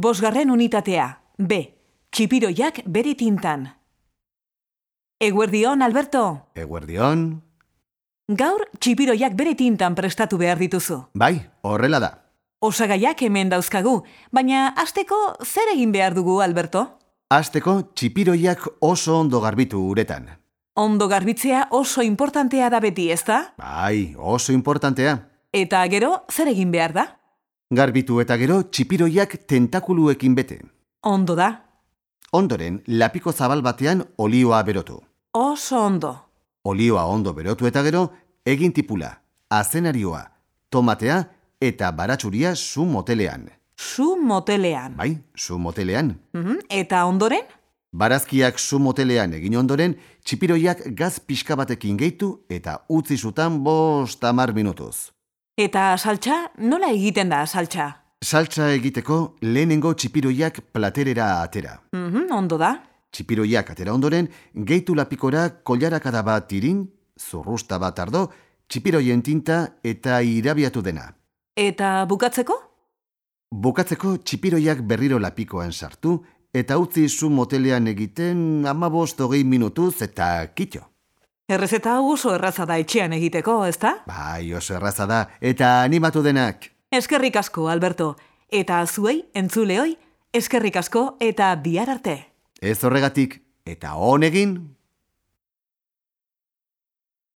bosgarren unitatea, B, txipiroiak bere tintan. Eguerdion, Alberto, Eguerdion? gaur txipiroiak bere tintan prestatu behar dituzu. Bai, horrela da. Osagaiak hemen dauzkagu, baina asteko zer egin behar dugu, Alberto? Azteko txipiroiak oso ondo garbitu uretan. Ondo garbitzea oso importantea da beti, ezta? Bai, oso importantea. Eta gero, zer egin behar da? Garbitu eta gero txipiroiak tentakuluekin bete. Ondo da, Ondoren, lapiko zabal batean olioa berotu. oso ondo. Olioa ondo berotu eta gero, egin tipula, azenarioa, tomatea eta baratsuria zu motelean. Zu motelean. Bai, zu motelean. Mhm, Eta ondoren? Barazkiak zu motelean egin ondoren, txipiroiak gaz pixka batekin gehitu eta utzi zutan bost amar minutuz. Eta saltza, nola egiten da saltza? Saltza egiteko lehenengo txipiroiak platerera atera. Mhm, ondo da. Txipiroiak atera ondoren, gehitu lapikora kolarakada bat irin, zurrusta bat ardo, txipiroien tinta eta irabiatu dena. Eta bukatzeko? Bukatzeko txipiroiak berriro lapikoan sartu, eta utzi zu motelean egiten amabost hogei minutuz eta kitxo. Errezeta oso erraza da etxean egiteko, ezta? Bai, oso erraza da, eta animatu denak. Eskerrik asko, Alberto. Eta zuei, entzuleoi, eskerrik asko eta bihar arte. Ez horregatik, eta honegin,